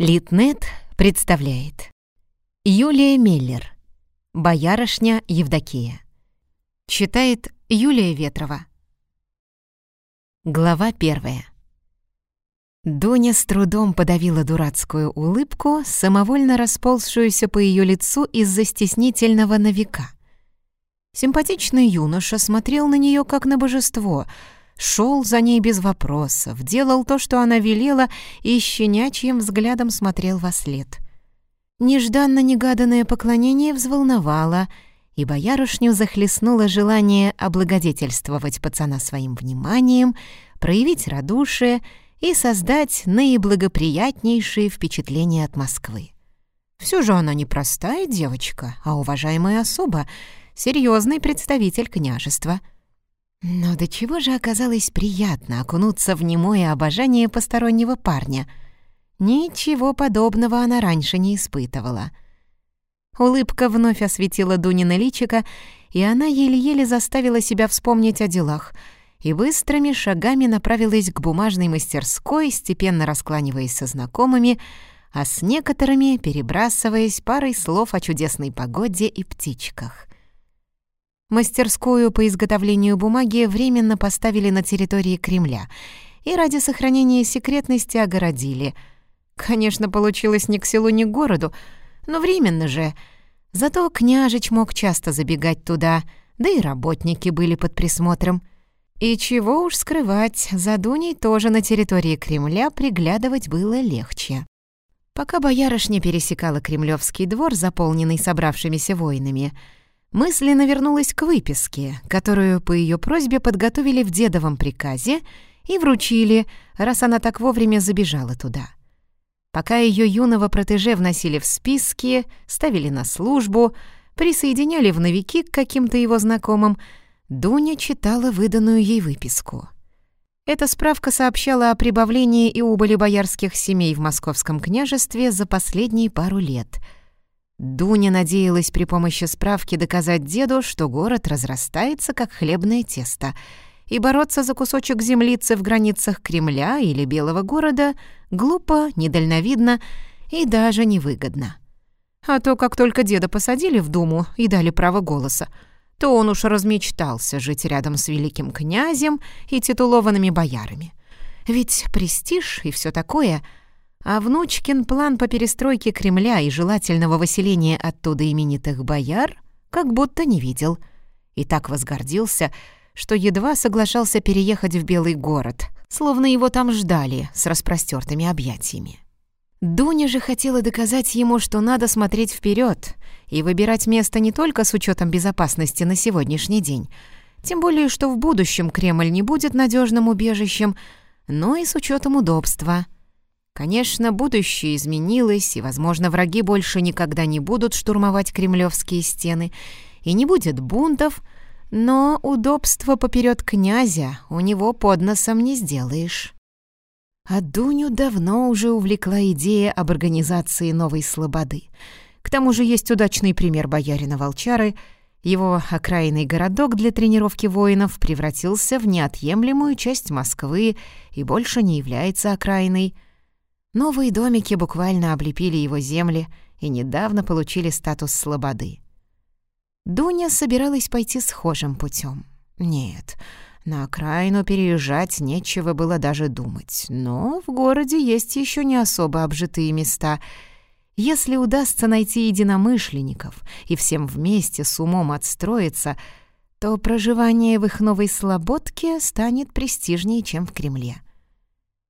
Литнет представляет. Юлия Меллер Боярышня Евдокия. Читает Юлия Ветрова. Глава первая. Дуня с трудом подавила дурацкую улыбку, самовольно расползшуюся по ее лицу из-за стеснительного новика. Симпатичный юноша смотрел на нее как на божество — шел за ней без вопросов, делал то, что она велела, и щенячьим взглядом смотрел во след. Нежданно-негаданное поклонение взволновало, и боярышню захлестнуло желание облагодетельствовать пацана своим вниманием, проявить радушие и создать наиблагоприятнейшие впечатления от Москвы. Все же она не простая девочка, а уважаемая особа, серьезный представитель княжества — но до чего же оказалось приятно окунуться в немое обожание постороннего парня. Ничего подобного она раньше не испытывала. Улыбка вновь осветила Дунина личико, и она еле-еле заставила себя вспомнить о делах и быстрыми шагами направилась к бумажной мастерской, степенно раскланиваясь со знакомыми, а с некоторыми перебрасываясь парой слов о чудесной погоде и птичках. Мастерскую по изготовлению бумаги временно поставили на территории Кремля и ради сохранения секретности огородили. Конечно, получилось ни к селу, ни к городу, но временно же. Зато княжич мог часто забегать туда, да и работники были под присмотром. И чего уж скрывать, за Дуней тоже на территории Кремля приглядывать было легче. Пока боярышня пересекала Кремлевский двор, заполненный собравшимися воинами, мысленно вернулась к выписке, которую по ее просьбе подготовили в дедовом приказе и вручили, раз она так вовремя забежала туда. Пока ее юного протеже вносили в списки, ставили на службу, присоединяли в новики к каким-то его знакомым, Дуня читала выданную ей выписку. Эта справка сообщала о прибавлении и убыли боярских семей в московском княжестве за последние пару лет — Дуня надеялась при помощи справки доказать деду, что город разрастается, как хлебное тесто, и бороться за кусочек землицы в границах Кремля или Белого города глупо, недальновидно и даже невыгодно. А то, как только деда посадили в Думу и дали право голоса, то он уж размечтался жить рядом с великим князем и титулованными боярами. Ведь престиж и все такое — а внучкин план по перестройке Кремля и желательного выселения оттуда именитых бояр как будто не видел. И так возгордился, что едва соглашался переехать в Белый город, словно его там ждали с распростертыми объятиями. Дуня же хотела доказать ему, что надо смотреть вперед и выбирать место не только с учетом безопасности на сегодняшний день, тем более что в будущем Кремль не будет надежным убежищем, но и с учетом удобства — Конечно, будущее изменилось, и, возможно, враги больше никогда не будут штурмовать кремлевские стены, и не будет бунтов, но удобство поперед князя у него под носом не сделаешь. А Дуню давно уже увлекла идея об организации новой слободы. К тому же есть удачный пример боярина Волчары. Его окраинный городок для тренировки воинов превратился в неотъемлемую часть Москвы и больше не является окраиной – Новые домики буквально облепили его земли и недавно получили статус слободы. Дуня собиралась пойти схожим путем. Нет, на окраину переезжать нечего было даже думать, но в городе есть еще не особо обжитые места. Если удастся найти единомышленников и всем вместе с умом отстроиться, то проживание в их новой слободке станет престижнее, чем в Кремле.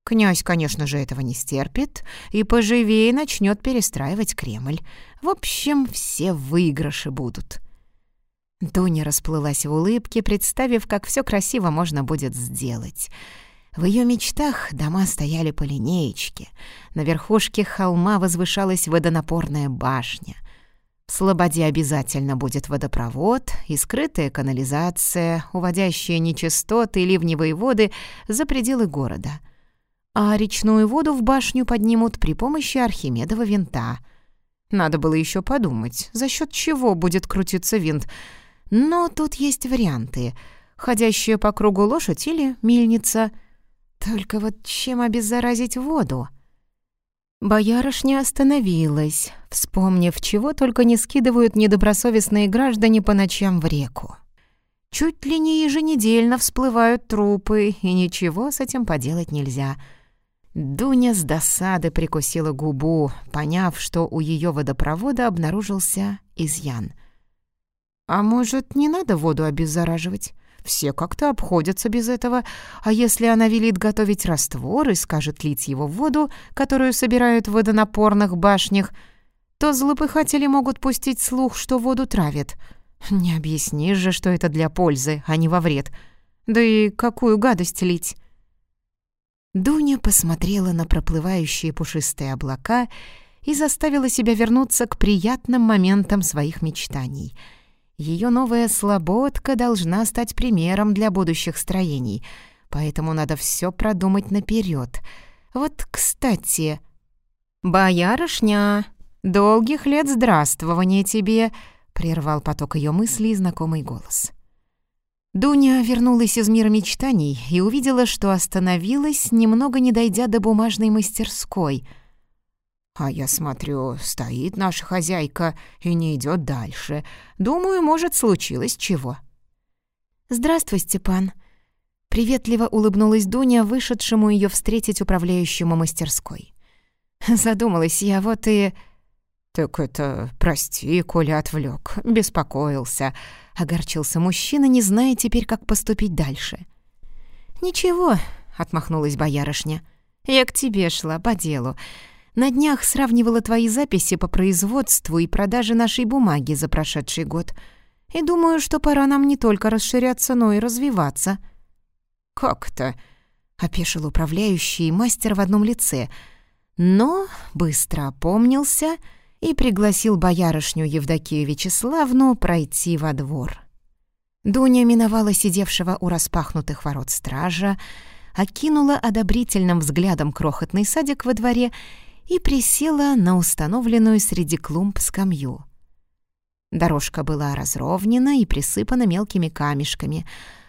Князь, конечно же, этого не стерпит и поживее начнет перестраивать Кремль. В общем, все выигрыши будут. Дуня расплылась в улыбке, представив, как все красиво можно будет сделать. В ее мечтах дома стояли по линеечке. На верхушке холма возвышалась водонапорная башня. В Слободе обязательно будет водопровод и скрытая канализация, уводящая нечистоты и ливневые воды за пределы города — а речную воду в башню поднимут при помощи Архимедова винта. Надо было еще подумать, за счет чего будет крутиться винт. Но тут есть варианты. Ходящая по кругу лошадь или мельница. Только вот чем обеззаразить воду? Боярышня остановилась, вспомнив, чего только не скидывают недобросовестные граждане по ночам в реку. Чуть ли не еженедельно всплывают трупы, и ничего с этим поделать нельзя. Дуня с досады прикусила губу, поняв, что у ее водопровода обнаружился изъян. «А может, не надо воду обеззараживать? Все как-то обходятся без этого. А если она велит готовить раствор и скажет лить его в воду, которую собирают в водонапорных башнях, то злопыхатели могут пустить слух, что воду травят». Не объяснишь же, что это для пользы, а не во вред. Да и какую гадость лить? Дуня посмотрела на проплывающие пушистые облака и заставила себя вернуться к приятным моментам своих мечтаний. Ее новая слободка должна стать примером для будущих строений, поэтому надо все продумать наперед. Вот, кстати... «Боярышня, долгих лет здравствования тебе!» прервал поток ее мыслей знакомый голос. Дуня вернулась из мира мечтаний и увидела, что остановилась, немного не дойдя до бумажной мастерской. «А я смотрю, стоит наша хозяйка и не идет дальше. Думаю, может, случилось чего». «Здравствуй, Степан», — приветливо улыбнулась Дуня, вышедшему ее встретить управляющему мастерской. «Задумалась я, вот и...» «Так это, прости, Коля отвлек, беспокоился», — огорчился мужчина, не зная теперь, как поступить дальше. «Ничего», — отмахнулась боярышня, — «я к тебе шла по делу. На днях сравнивала твои записи по производству и продаже нашей бумаги за прошедший год. И думаю, что пора нам не только расширяться, но и развиваться». «Как то опешил управляющий мастер в одном лице, но быстро опомнился — и пригласил боярышню Евдокию Вячеславну пройти во двор. Дуня миновала сидевшего у распахнутых ворот стража, окинула одобрительным взглядом крохотный садик во дворе и присела на установленную среди клумб скамью. Дорожка была разровнена и присыпана мелкими камешками,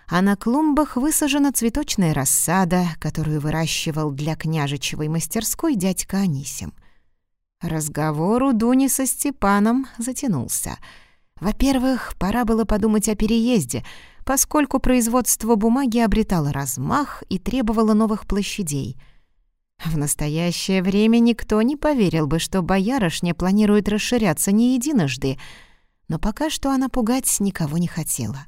а на клумбах высажена цветочная рассада, которую выращивал для княжичевой мастерской дядька Анисим. Разговор у Дуни со Степаном затянулся. Во-первых, пора было подумать о переезде, поскольку производство бумаги обретало размах и требовало новых площадей. В настоящее время никто не поверил бы, что боярышня планирует расширяться не единожды, но пока что она пугать никого не хотела.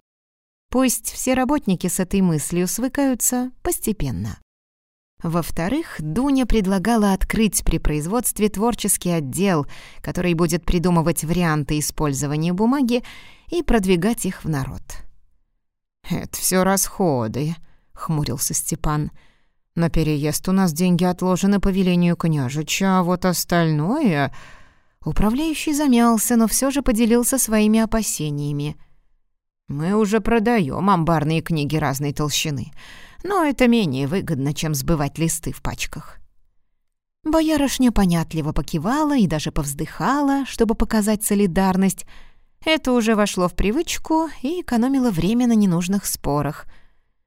Пусть все работники с этой мыслью свыкаются постепенно. Во-вторых, Дуня предлагала открыть при производстве творческий отдел, который будет придумывать варианты использования бумаги и продвигать их в народ. «Это все расходы», — хмурился Степан. «На переезд у нас деньги отложены по велению княжича, а вот остальное...» Управляющий замялся, но все же поделился своими опасениями. «Мы уже продаем амбарные книги разной толщины но это менее выгодно, чем сбывать листы в пачках. Боярышня понятливо покивала и даже повздыхала, чтобы показать солидарность. Это уже вошло в привычку и экономило время на ненужных спорах.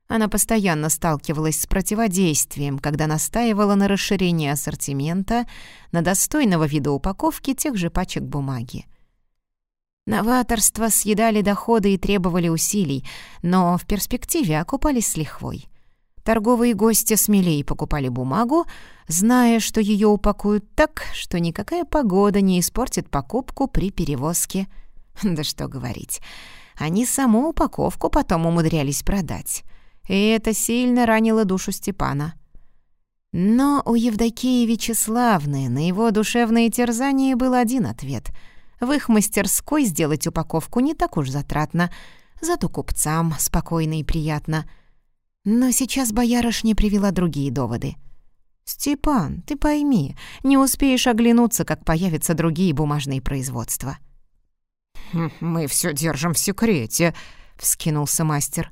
Она постоянно сталкивалась с противодействием, когда настаивала на расширении ассортимента, на достойного вида упаковки тех же пачек бумаги. Новаторство съедали доходы и требовали усилий, но в перспективе окупались с лихвой. Торговые гости смелее покупали бумагу, зная, что ее упакуют так, что никакая погода не испортит покупку при перевозке. Да что говорить, они саму упаковку потом умудрялись продать. И это сильно ранило душу Степана. Но у Евдокии Вячеславны на его душевные терзания был один ответ. В их мастерской сделать упаковку не так уж затратно, зато купцам спокойно и приятно — но сейчас боярышня привела другие доводы. «Степан, ты пойми, не успеешь оглянуться, как появятся другие бумажные производства». «Хм, «Мы все держим в секрете», — вскинулся мастер.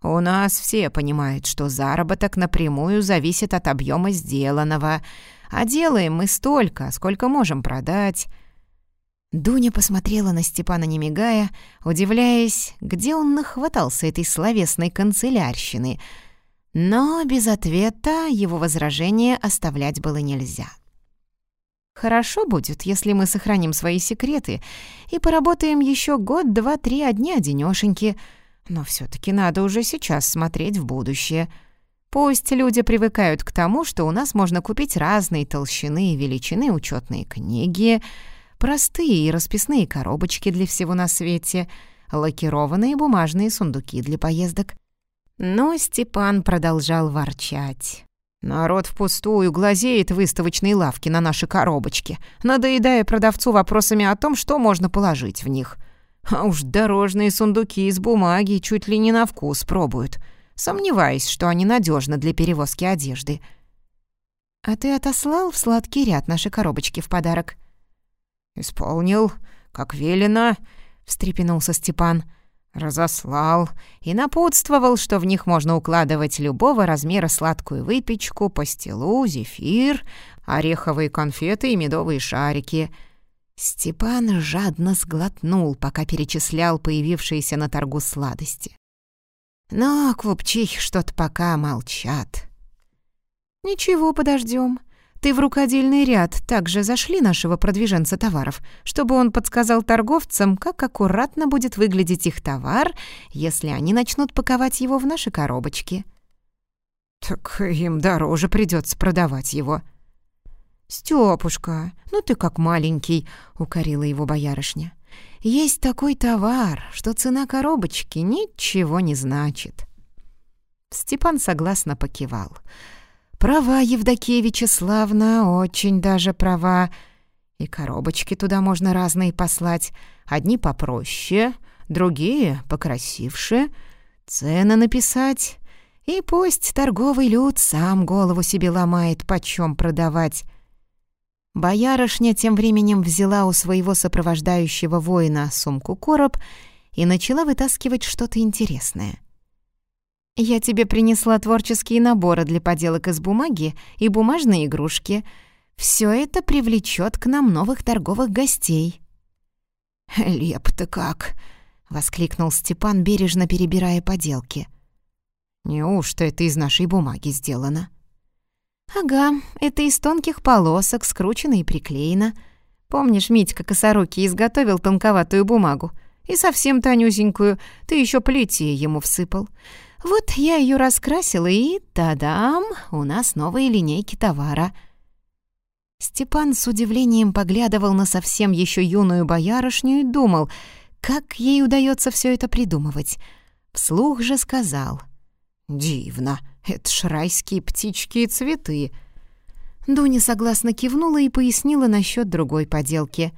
«У нас все понимают, что заработок напрямую зависит от объема сделанного, а делаем мы столько, сколько можем продать. Дуня посмотрела на Степана, не мигая, удивляясь, где он нахватался этой словесной канцелярщины. Но без ответа его возражение оставлять было нельзя. Хорошо будет, если мы сохраним свои секреты и поработаем еще год, два, три, одни одинёшеньки. Но все таки надо уже сейчас смотреть в будущее. Пусть люди привыкают к тому, что у нас можно купить разные толщины и величины учетные книги, простые и расписные коробочки для всего на свете, лакированные бумажные сундуки для поездок. Но Степан продолжал ворчать. Народ впустую глазеет в выставочной лавке на наши коробочки, надоедая продавцу вопросами о том, что можно положить в них. А уж дорожные сундуки из бумаги чуть ли не на вкус пробуют — сомневаясь, что они надежны для перевозки одежды. «А ты отослал в сладкий ряд наши коробочки в подарок?» «Исполнил, как велено», — встрепенулся Степан. Разослал и напутствовал, что в них можно укладывать любого размера сладкую выпечку, пастилу, зефир, ореховые конфеты и медовые шарики. Степан жадно сглотнул, пока перечислял появившиеся на торгу сладости. Но купчихи что-то пока молчат. «Ничего, подождем. Ты в рукодельный ряд также зашли нашего продвиженца товаров, чтобы он подсказал торговцам, как аккуратно будет выглядеть их товар, если они начнут паковать его в наши коробочки». «Так им дороже придется продавать его». «Стёпушка, ну ты как маленький», — укорила его боярышня. Есть такой товар, что цена коробочки ничего не значит. Степан согласно покивал. Права Евдокия Вячеславна, очень даже права. И коробочки туда можно разные послать. Одни попроще, другие покрасивше. Цены написать. И пусть торговый люд сам голову себе ломает, почем продавать. Боярышня тем временем взяла у своего сопровождающего воина сумку-короб и начала вытаскивать что-то интересное. «Я тебе принесла творческие наборы для поделок из бумаги и бумажные игрушки. Все это привлечет к нам новых торговых гостей». «Леп-то как!» — воскликнул Степан, бережно перебирая поделки. «Неужто это из нашей бумаги сделано?» «Ага, это из тонких полосок, скручено и приклеено. Помнишь, Митька Косорукий изготовил тонковатую бумагу? И совсем тонюсенькую, ты еще плети ему всыпал. Вот я ее раскрасила, и тадам, у нас новые линейки товара». Степан с удивлением поглядывал на совсем еще юную боярышню и думал, как ей удается все это придумывать. Вслух же сказал. «Дивно!» Это ж райские птички и цветы». Дуня согласно кивнула и пояснила насчет другой поделки.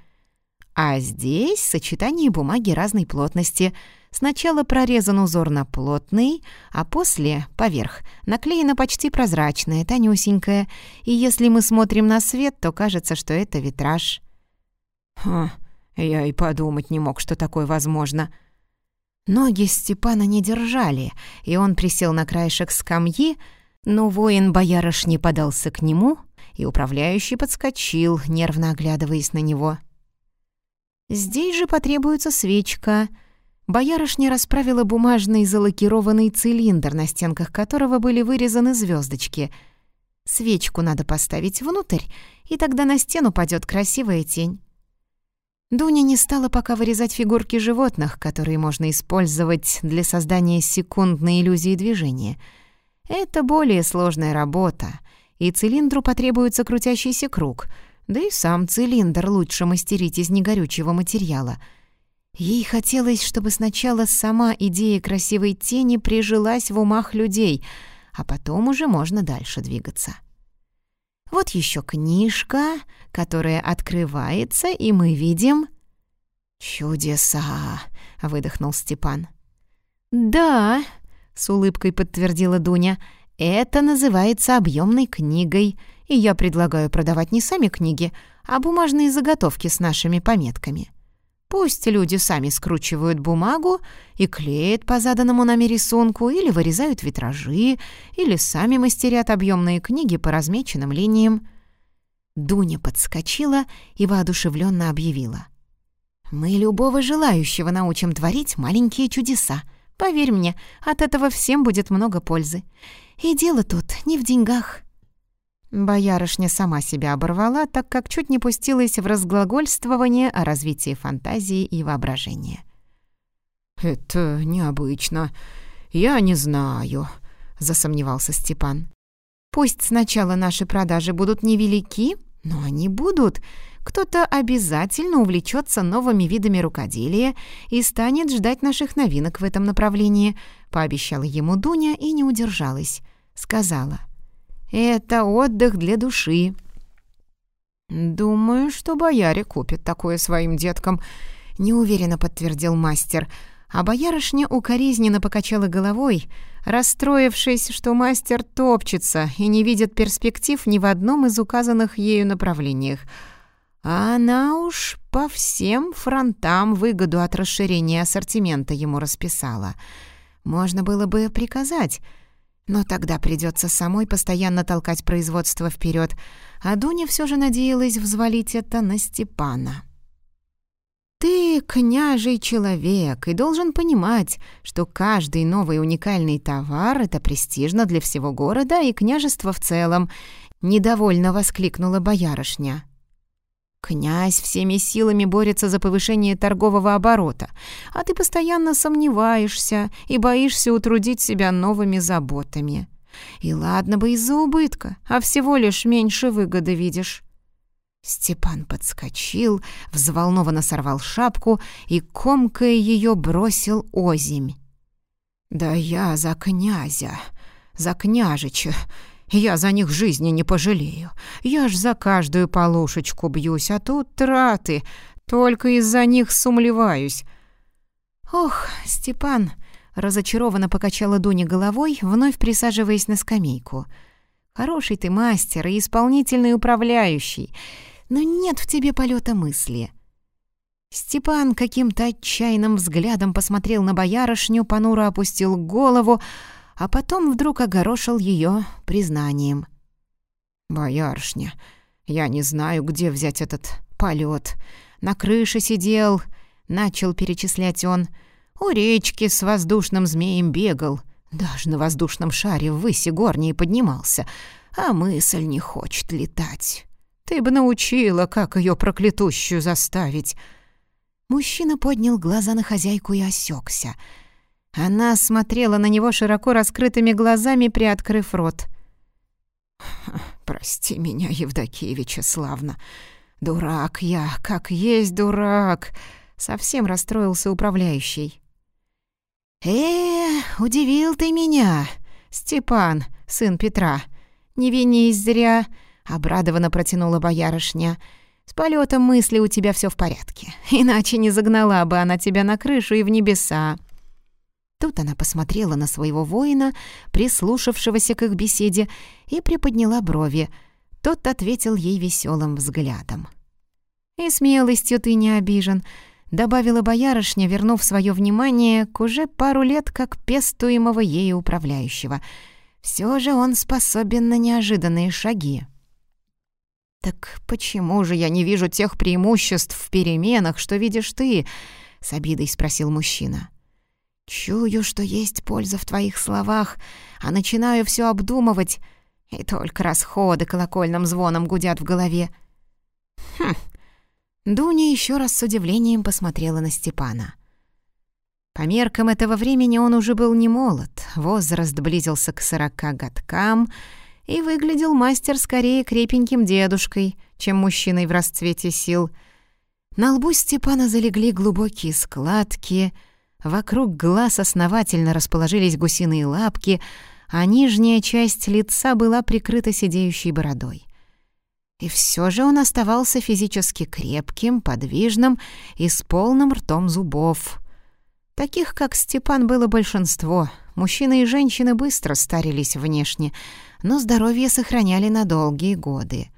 А здесь сочетание бумаги разной плотности. Сначала прорезан узор на плотный, а после, поверх, наклеена почти прозрачная, тонюсенькая, и если мы смотрим на свет, то кажется, что это витраж. «Хм, я и подумать не мог, что такое возможно», Ноги Степана не держали, и он присел на краешек скамьи, но воин боярыш не подался к нему, и управляющий подскочил, нервно оглядываясь на него. «Здесь же потребуется свечка». Боярышня расправила бумажный залакированный цилиндр, на стенках которого были вырезаны звездочки. Свечку надо поставить внутрь, и тогда на стену падет красивая тень. Дуня не стала пока вырезать фигурки животных, которые можно использовать для создания секундной иллюзии движения. Это более сложная работа, и цилиндру потребуется крутящийся круг, да и сам цилиндр лучше мастерить из негорючего материала. Ей хотелось, чтобы сначала сама идея красивой тени прижилась в умах людей, а потом уже можно дальше двигаться. Вот еще книжка, которая открывается, и мы видим... «Чудеса!» — выдохнул Степан. «Да», — с улыбкой подтвердила Дуня, — «это называется объемной книгой, и я предлагаю продавать не сами книги, а бумажные заготовки с нашими пометками. Пусть люди сами скручивают бумагу и клеят по заданному нами рисунку, или вырезают витражи, или сами мастерят объемные книги по размеченным линиям. Дуня подскочила и воодушевленно объявила. «Мы любого желающего научим творить маленькие чудеса. Поверь мне, от этого всем будет много пользы. И дело тут не в деньгах». Боярышня сама себя оборвала, так как чуть не пустилась в разглагольствование о развитии фантазии и воображения. «Это необычно. Я не знаю», — засомневался Степан. «Пусть сначала наши продажи будут невелики, но они будут. Кто-то обязательно увлечется новыми видами рукоделия и станет ждать наших новинок в этом направлении», — пообещала ему Дуня и не удержалась. Сказала — это отдых для души». «Думаю, что бояре купят такое своим деткам», — неуверенно подтвердил мастер. А боярышня укоризненно покачала головой, расстроившись, что мастер топчется и не видит перспектив ни в одном из указанных ею направлениях. А она уж по всем фронтам выгоду от расширения ассортимента ему расписала. Можно было бы приказать — но тогда придется самой постоянно толкать производство вперед, а Дуня все же надеялась взвалить это на Степана. «Ты княжий человек и должен понимать, что каждый новый уникальный товар — это престижно для всего города и княжества в целом», — недовольно воскликнула боярышня. Князь всеми силами борется за повышение торгового оборота, а ты постоянно сомневаешься и боишься утрудить себя новыми заботами. И ладно бы из-за убытка, а всего лишь меньше выгоды видишь». Степан подскочил, взволнованно сорвал шапку и, комкая ее, бросил озимь. «Да я за князя, за княжича, я за них жизни не пожалею. Я ж за каждую полушечку бьюсь, а тут траты. Только из-за них сумлеваюсь». «Ох, Степан!» — разочарованно покачала Дуня головой, вновь присаживаясь на скамейку. «Хороший ты мастер и исполнительный управляющий, но нет в тебе полета мысли». Степан каким-то отчаянным взглядом посмотрел на боярышню, понуро опустил голову, а потом вдруг огорошил ее признанием. «Боярышня, я не знаю, где взять этот полет. На крыше сидел», — начал перечислять он. «У речки с воздушным змеем бегал, даже на воздушном шаре ввысь и горнее поднимался, а мысль не хочет летать. Ты бы научила, как ее проклятущую заставить». Мужчина поднял глаза на хозяйку и осекся — она смотрела на него широко раскрытыми глазами, приоткрыв рот. «Прости меня, Евдокия Вячеславна. Дурак я, как есть дурак!» Совсем расстроился управляющий. «Э, удивил ты меня, Степан, сын Петра. Не винись зря», — обрадованно протянула боярышня. «С полетом мысли у тебя все в порядке, иначе не загнала бы она тебя на крышу и в небеса». Тут она посмотрела на своего воина, прислушавшегося к их беседе, и приподняла брови. Тот ответил ей веселым взглядом. «И смелостью ты не обижен», — добавила боярышня, вернув свое внимание к уже пару лет как пестуемого ею управляющего. Все же он способен на неожиданные шаги. «Так почему же я не вижу тех преимуществ в переменах, что видишь ты?» — с обидой спросил мужчина. Чую, что есть польза в твоих словах, а начинаю все обдумывать, и только расходы колокольным звоном гудят в голове. Хм. Дуня еще раз с удивлением посмотрела на Степана. По меркам этого времени он уже был не молод, возраст близился к сорока годкам, и выглядел мастер скорее крепеньким дедушкой, чем мужчиной в расцвете сил. На лбу Степана залегли глубокие складки — Вокруг глаз основательно расположились гусиные лапки, а нижняя часть лица была прикрыта сидеющей бородой. И все же он оставался физически крепким, подвижным и с полным ртом зубов. Таких, как Степан, было большинство. Мужчины и женщины быстро старились внешне, но здоровье сохраняли на долгие годы.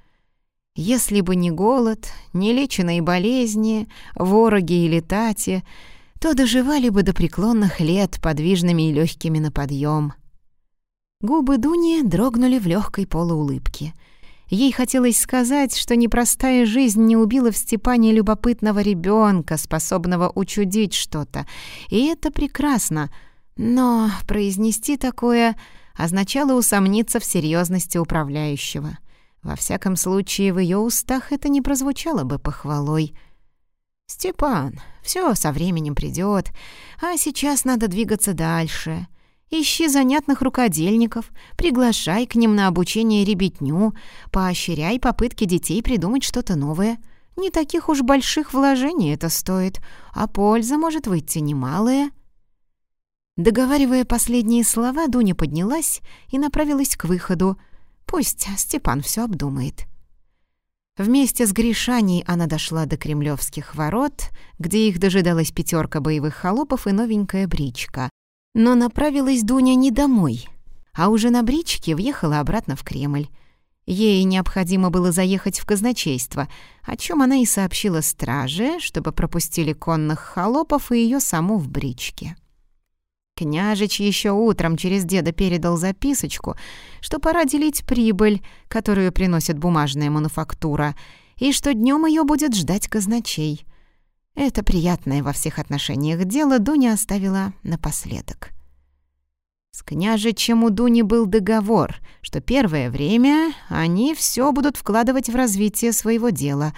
Если бы не голод, не леченые болезни, вороги и летати — то доживали бы до преклонных лет подвижными и легкими на подъем. Губы Дуни дрогнули в легкой полуулыбке. Ей хотелось сказать, что непростая жизнь не убила в Степане любопытного ребенка, способного учудить что-то, и это прекрасно, но произнести такое означало усомниться в серьезности управляющего. Во всяком случае, в ее устах это не прозвучало бы похвалой. «Степан, все со временем придет, а сейчас надо двигаться дальше. Ищи занятных рукодельников, приглашай к ним на обучение ребятню, поощряй попытки детей придумать что-то новое. Не таких уж больших вложений это стоит, а польза может выйти немалая». Договаривая последние слова, Дуня поднялась и направилась к выходу, Пусть Степан все обдумает. Вместе с Гришаней она дошла до кремлевских ворот, где их дожидалась пятерка боевых холопов и новенькая бричка. Но направилась Дуня не домой, а уже на бричке въехала обратно в Кремль. Ей необходимо было заехать в казначейство, о чем она и сообщила страже, чтобы пропустили конных холопов и ее саму в бричке. Княжич еще утром через деда передал записочку, что пора делить прибыль, которую приносит бумажная мануфактура, и что днем ее будет ждать казначей. Это приятное во всех отношениях дело Дуня оставила напоследок. С княжичем у Дуни был договор, что первое время они все будут вкладывать в развитие своего дела.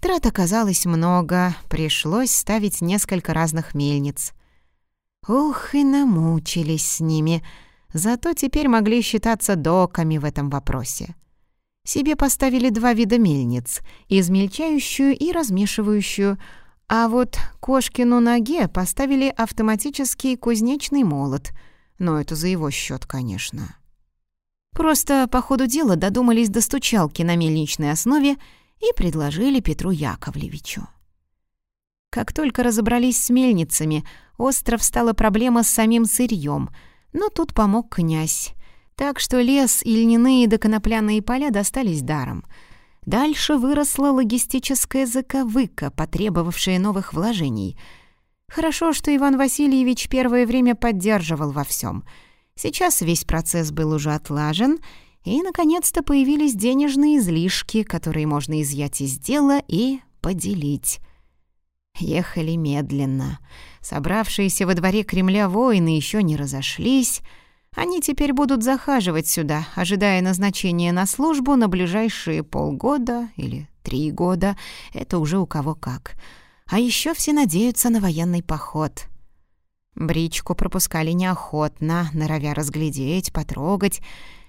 Трат оказалось много, пришлось ставить несколько разных мельниц — Ух, и намучились с ними. Зато теперь могли считаться доками в этом вопросе. Себе поставили два вида мельниц — измельчающую и размешивающую, а вот Кошкину ноге поставили автоматический кузнечный молот. Но это за его счет, конечно. Просто по ходу дела додумались до стучалки на мельничной основе и предложили Петру Яковлевичу. Как только разобрались с мельницами, остров стала проблема с самим сырьем, но тут помог князь. Так что лес и льняные да поля достались даром. Дальше выросла логистическая заковыка, потребовавшая новых вложений. Хорошо, что Иван Васильевич первое время поддерживал во всем. Сейчас весь процесс был уже отлажен, и, наконец-то, появились денежные излишки, которые можно изъять из дела и поделить. Ехали медленно. Собравшиеся во дворе Кремля воины еще не разошлись. Они теперь будут захаживать сюда, ожидая назначения на службу на ближайшие полгода или три года. Это уже у кого как. А еще все надеются на военный поход. Бричку пропускали неохотно, норовя разглядеть, потрогать.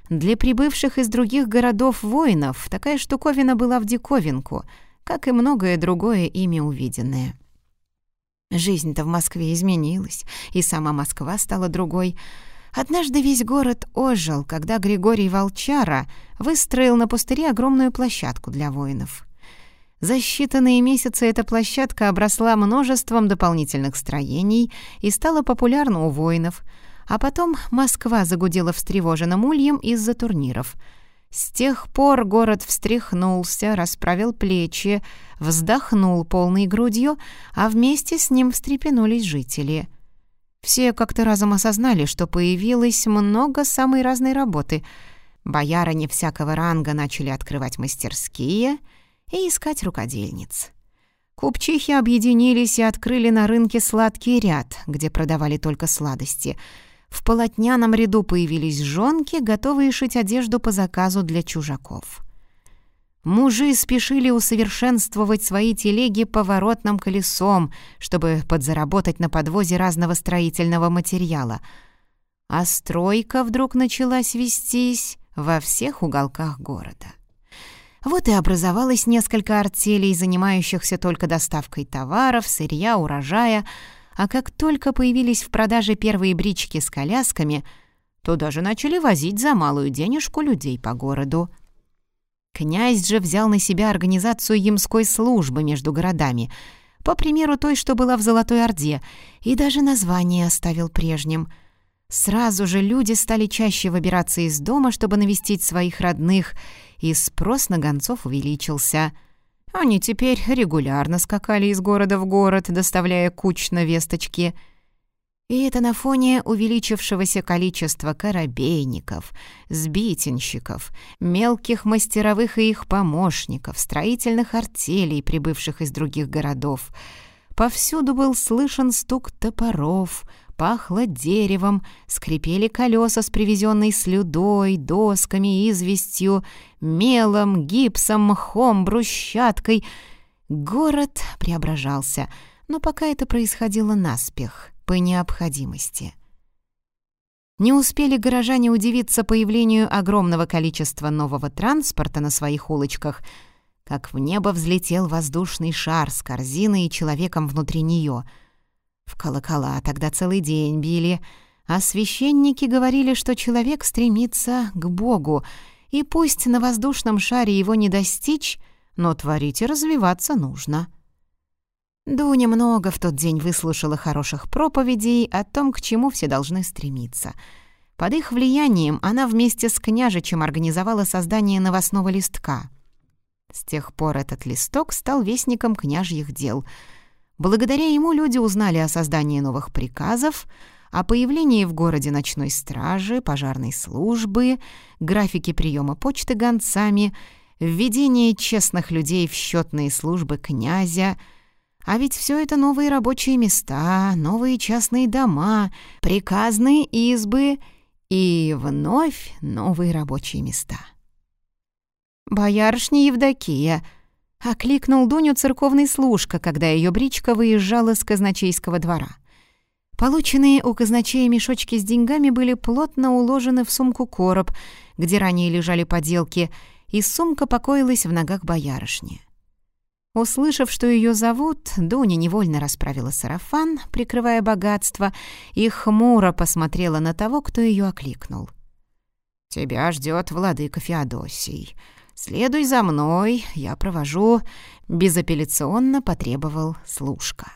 Для прибывших из других городов воинов такая штуковина была в диковинку — как и многое другое ими увиденное. Жизнь-то в Москве изменилась, и сама Москва стала другой. Однажды весь город ожил, когда Григорий Волчара выстроил на пустыре огромную площадку для воинов. За считанные месяцы эта площадка обросла множеством дополнительных строений и стала популярна у воинов, а потом Москва загудела встревоженным ульем из-за турниров — с тех пор город встряхнулся, расправил плечи, вздохнул полной грудью, а вместе с ним встрепенулись жители. Все как-то разом осознали, что появилось много самой разной работы. Боярыни всякого ранга начали открывать мастерские и искать рукодельниц. Купчихи объединились и открыли на рынке сладкий ряд, где продавали только сладости — в полотняном ряду появились жонки, готовые шить одежду по заказу для чужаков. Мужи спешили усовершенствовать свои телеги поворотным колесом, чтобы подзаработать на подвозе разного строительного материала. А стройка вдруг началась вестись во всех уголках города. Вот и образовалось несколько артелей, занимающихся только доставкой товаров, сырья, урожая — а как только появились в продаже первые брички с колясками, то даже начали возить за малую денежку людей по городу. Князь же взял на себя организацию ямской службы между городами, по примеру той, что была в Золотой Орде, и даже название оставил прежним. Сразу же люди стали чаще выбираться из дома, чтобы навестить своих родных, и спрос на гонцов увеличился — они теперь регулярно скакали из города в город, доставляя кучно весточки. И это на фоне увеличившегося количества корабейников, сбитенщиков, мелких мастеровых и их помощников, строительных артелей, прибывших из других городов. Повсюду был слышен стук топоров, пахло деревом, скрипели колеса с привезенной слюдой, досками, известью, мелом, гипсом, мхом, брусчаткой. Город преображался, но пока это происходило наспех, по необходимости. Не успели горожане удивиться появлению огромного количества нового транспорта на своих улочках, как в небо взлетел воздушный шар с корзиной и человеком внутри нее — в колокола тогда целый день били, а священники говорили, что человек стремится к Богу, и пусть на воздушном шаре его не достичь, но творить и развиваться нужно. Дуня много в тот день выслушала хороших проповедей о том, к чему все должны стремиться. Под их влиянием она вместе с княжичем организовала создание новостного листка. С тех пор этот листок стал вестником княжьих дел — Благодаря ему люди узнали о создании новых приказов, о появлении в городе ночной стражи, пожарной службы, графике приема почты гонцами, введении честных людей в счетные службы князя. А ведь все это новые рабочие места, новые частные дома, приказные избы и вновь новые рабочие места. «Боярышня Евдокия», Окликнул Дуню церковный служка, когда ее бричка выезжала с казначейского двора. Полученные у казначея мешочки с деньгами были плотно уложены в сумку-короб, где ранее лежали поделки, и сумка покоилась в ногах боярышни. Услышав, что ее зовут, Дуня невольно расправила сарафан, прикрывая богатство, и хмуро посмотрела на того, кто ее окликнул. «Тебя ждет владыка Феодосий», «Следуй за мной, я провожу», — безапелляционно потребовал служка.